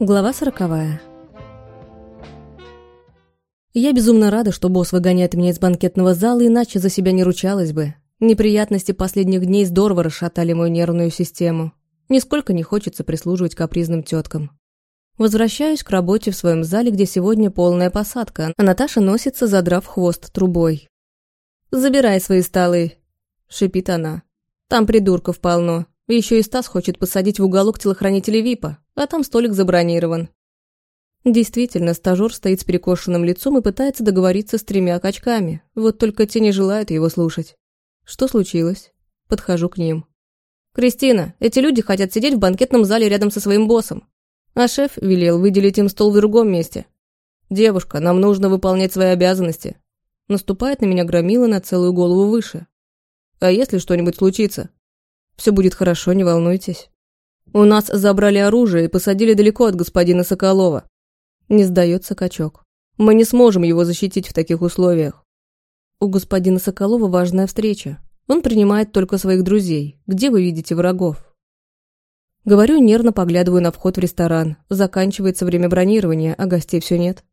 Глава сороковая. Я безумно рада, что босс выгоняет меня из банкетного зала, иначе за себя не ручалась бы. Неприятности последних дней здорово расшатали мою нервную систему. Нисколько не хочется прислуживать капризным теткам. Возвращаюсь к работе в своем зале, где сегодня полная посадка, а Наташа носится, задрав хвост трубой. «Забирай свои столы», — шипит она. «Там придурков полно. Еще и Стас хочет посадить в уголок телохранителей ВИПа, а там столик забронирован». Действительно, стажер стоит с перекошенным лицом и пытается договориться с тремя качками, вот только те не желают его слушать. Что случилось? Подхожу к ним. «Кристина, эти люди хотят сидеть в банкетном зале рядом со своим боссом. А шеф велел выделить им стол в другом месте. «Девушка, нам нужно выполнять свои обязанности». Наступает на меня громила на целую голову выше. «А если что-нибудь случится?» «Все будет хорошо, не волнуйтесь». «У нас забрали оружие и посадили далеко от господина Соколова». Не сдается качок. «Мы не сможем его защитить в таких условиях». У господина Соколова важная встреча. Он принимает только своих друзей. Где вы видите врагов? Говорю, нервно поглядываю на вход в ресторан. Заканчивается время бронирования, а гостей все нет.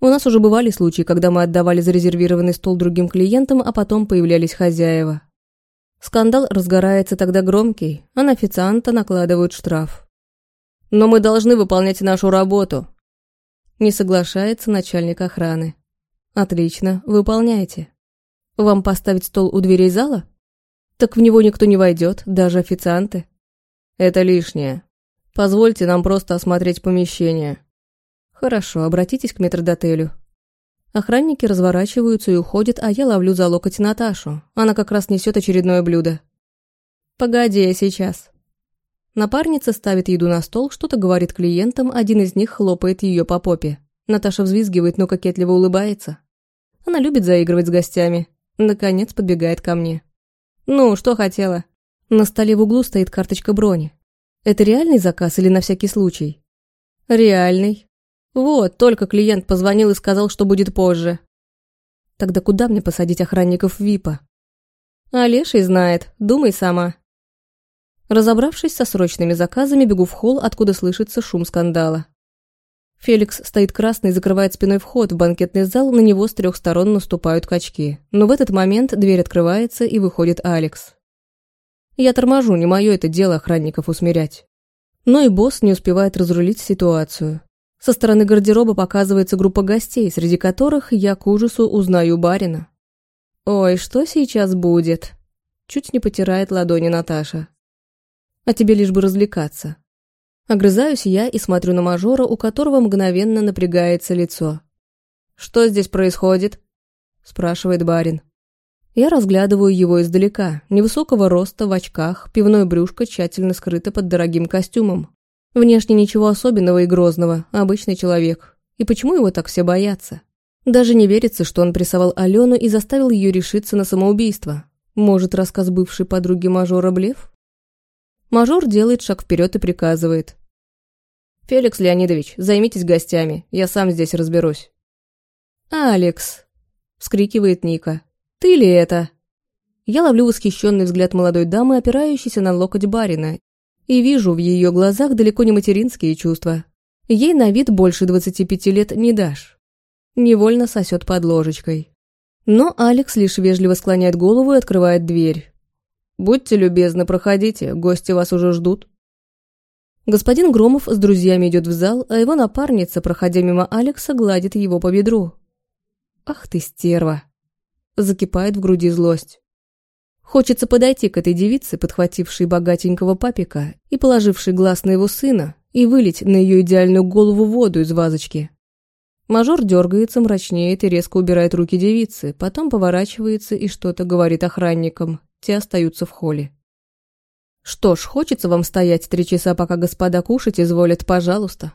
У нас уже бывали случаи, когда мы отдавали зарезервированный стол другим клиентам, а потом появлялись хозяева. Скандал разгорается тогда громкий, а на официанта накладывают штраф. «Но мы должны выполнять нашу работу», – не соглашается начальник охраны. «Отлично, выполняйте. Вам поставить стол у дверей зала? Так в него никто не войдет, даже официанты. Это лишнее. Позвольте нам просто осмотреть помещение. Хорошо, обратитесь к метрдотелю. Охранники разворачиваются и уходят, а я ловлю за локоть Наташу. Она как раз несет очередное блюдо. Погоди, я сейчас. Напарница ставит еду на стол, что-то говорит клиентам, один из них хлопает ее по попе. Наташа взвизгивает, но кокетливо улыбается. Она любит заигрывать с гостями. Наконец подбегает ко мне. «Ну, что хотела?» На столе в углу стоит карточка брони. Это реальный заказ или на всякий случай? Реальный. Вот, только клиент позвонил и сказал, что будет позже. Тогда куда мне посадить охранников ВИПа? А Леший знает, думай сама. Разобравшись со срочными заказами, бегу в холл, откуда слышится шум скандала. Феликс стоит красный и закрывает спиной вход в банкетный зал, на него с трех сторон наступают качки. Но в этот момент дверь открывается и выходит Алекс. Я торможу, не мое это дело охранников усмирять. Но и босс не успевает разрулить ситуацию. Со стороны гардероба показывается группа гостей, среди которых я к ужасу узнаю барина. «Ой, что сейчас будет?» Чуть не потирает ладони Наташа. «А тебе лишь бы развлекаться». Огрызаюсь я и смотрю на мажора, у которого мгновенно напрягается лицо. «Что здесь происходит?» спрашивает барин. Я разглядываю его издалека, невысокого роста, в очках, пивное брюшко тщательно скрыто под дорогим костюмом. Внешне ничего особенного и грозного, обычный человек. И почему его так все боятся? Даже не верится, что он прессовал Алену и заставил ее решиться на самоубийство. Может, рассказ бывшей подруги мажора блеф? Мажор делает шаг вперед и приказывает. «Феликс Леонидович, займитесь гостями, я сам здесь разберусь». «Алекс!» — вскрикивает Ника. «Ты ли это?» Я ловлю восхищенный взгляд молодой дамы, опирающейся на локоть барина, и вижу в ее глазах далеко не материнские чувства. Ей на вид больше двадцати пяти лет не дашь. Невольно сосет под ложечкой. Но Алекс лишь вежливо склоняет голову и открывает дверь. «Будьте любезны, проходите, гости вас уже ждут». Господин Громов с друзьями идет в зал, а его напарница, проходя мимо Алекса, гладит его по бедру. «Ах ты, стерва!» закипает в груди злость. Хочется подойти к этой девице, подхватившей богатенького папика и положившей глаз на его сына, и вылить на ее идеальную голову воду из вазочки. Мажор дергается, мрачнеет и резко убирает руки девицы, потом поворачивается и что-то говорит охранникам. Те остаются в холле. «Что ж, хочется вам стоять три часа, пока господа кушать изволят, пожалуйста».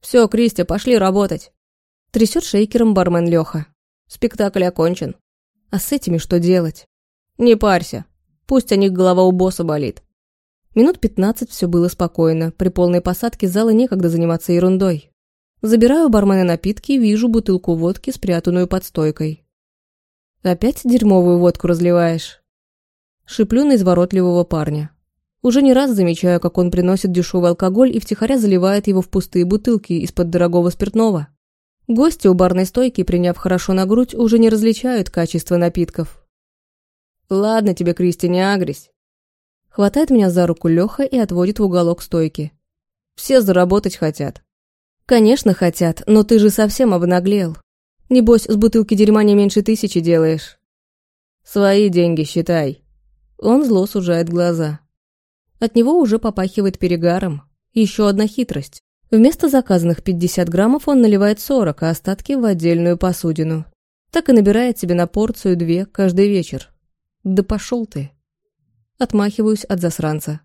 «Все, Кристи, пошли работать!» Трясет шейкером бармен Леха. «Спектакль окончен. А с этими что делать? Не парься. Пусть о них голова у босса болит. Минут пятнадцать все было спокойно. При полной посадке зала некогда заниматься ерундой. Забираю у бармена напитки и вижу бутылку водки, спрятанную под стойкой. «Опять дерьмовую водку разливаешь?» Шиплю на изворотливого парня. Уже не раз замечаю, как он приносит дешевый алкоголь и втихаря заливает его в пустые бутылки из-под дорогого спиртного. Гости у барной стойки, приняв хорошо на грудь, уже не различают качество напитков. «Ладно тебе, Кристи, не агрись». Хватает меня за руку Леха и отводит в уголок стойки. «Все заработать хотят». «Конечно хотят, но ты же совсем обнаглел. Небось, с бутылки дерьма не меньше тысячи делаешь». «Свои деньги считай». Он зло сужает глаза. От него уже попахивает перегаром. Еще одна хитрость. Вместо заказанных 50 граммов он наливает 40, а остатки в отдельную посудину. Так и набирает себе на порцию две каждый вечер. Да пошел ты. Отмахиваюсь от засранца.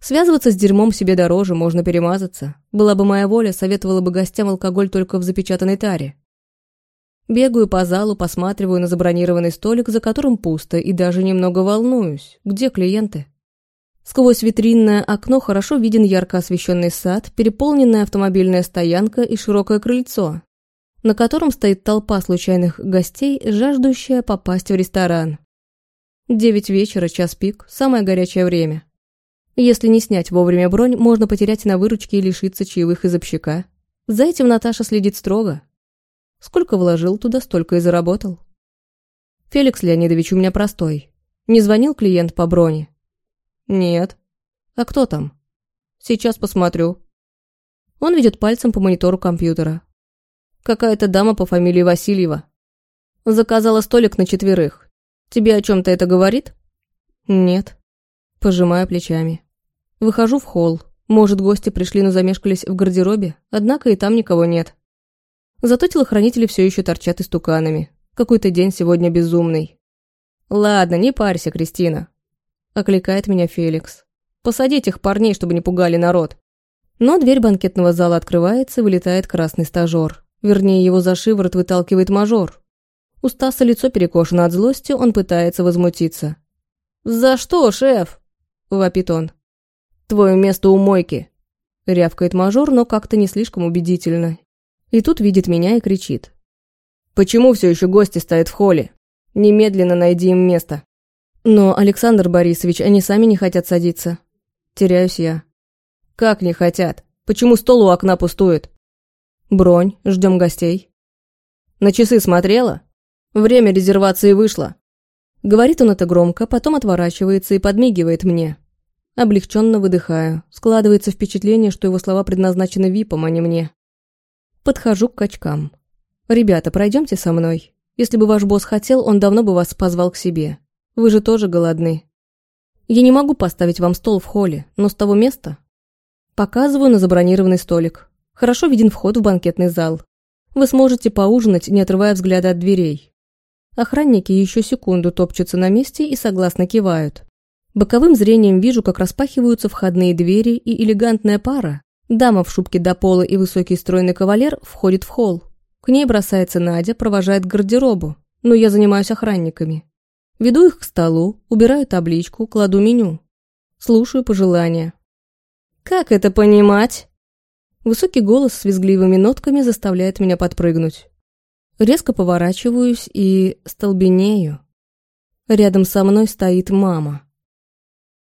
Связываться с дерьмом себе дороже, можно перемазаться. Была бы моя воля, советовала бы гостям алкоголь только в запечатанной таре. Бегаю по залу, посматриваю на забронированный столик, за которым пусто, и даже немного волнуюсь. Где клиенты? Сквозь витринное окно хорошо виден ярко освещенный сад, переполненная автомобильная стоянка и широкое крыльцо, на котором стоит толпа случайных гостей, жаждущая попасть в ресторан. Девять вечера, час пик, самое горячее время. Если не снять вовремя бронь, можно потерять на выручке и лишиться чаевых из общака. За этим Наташа следит строго. Сколько вложил туда, столько и заработал. Феликс Леонидович у меня простой. Не звонил клиент по броне, «Нет». «А кто там?» «Сейчас посмотрю». Он ведет пальцем по монитору компьютера. «Какая-то дама по фамилии Васильева. Заказала столик на четверых. Тебе о чем-то это говорит?» «Нет». Пожимаю плечами. Выхожу в холл. Может, гости пришли, но замешкались в гардеробе, однако и там никого нет. Зато телохранители все еще торчат истуканами. Какой-то день сегодня безумный. «Ладно, не парься, Кристина. — окликает меня Феликс. «Посади этих парней, чтобы не пугали народ». Но дверь банкетного зала открывается, вылетает красный стажер. Вернее, его за шиворот выталкивает мажор. У Стаса лицо перекошено от злости, он пытается возмутиться. «За что, шеф?» – вопит он. «Твое место у мойки», – рявкает мажор, но как-то не слишком убедительно. И тут видит меня и кричит. «Почему все еще гости стоят в холле? Немедленно найди им место». Но, Александр Борисович, они сами не хотят садиться. Теряюсь я. Как не хотят? Почему стол у окна пустует? Бронь, ждем гостей. На часы смотрела? Время резервации вышло. Говорит он это громко, потом отворачивается и подмигивает мне. Облегченно выдыхаю. Складывается впечатление, что его слова предназначены випом, а не мне. Подхожу к качкам. «Ребята, пройдемте со мной. Если бы ваш босс хотел, он давно бы вас позвал к себе. Вы же тоже голодны. Я не могу поставить вам стол в холле, но с того места... Показываю на забронированный столик. Хорошо виден вход в банкетный зал. Вы сможете поужинать, не отрывая взгляда от дверей. Охранники еще секунду топчутся на месте и согласно кивают. Боковым зрением вижу, как распахиваются входные двери, и элегантная пара, дама в шубке до пола и высокий стройный кавалер, входит в холл. К ней бросается Надя, провожает к гардеробу, но я занимаюсь охранниками. Веду их к столу, убираю табличку, кладу меню. Слушаю пожелания. «Как это понимать?» Высокий голос с визгливыми нотками заставляет меня подпрыгнуть. Резко поворачиваюсь и столбенею. Рядом со мной стоит мама.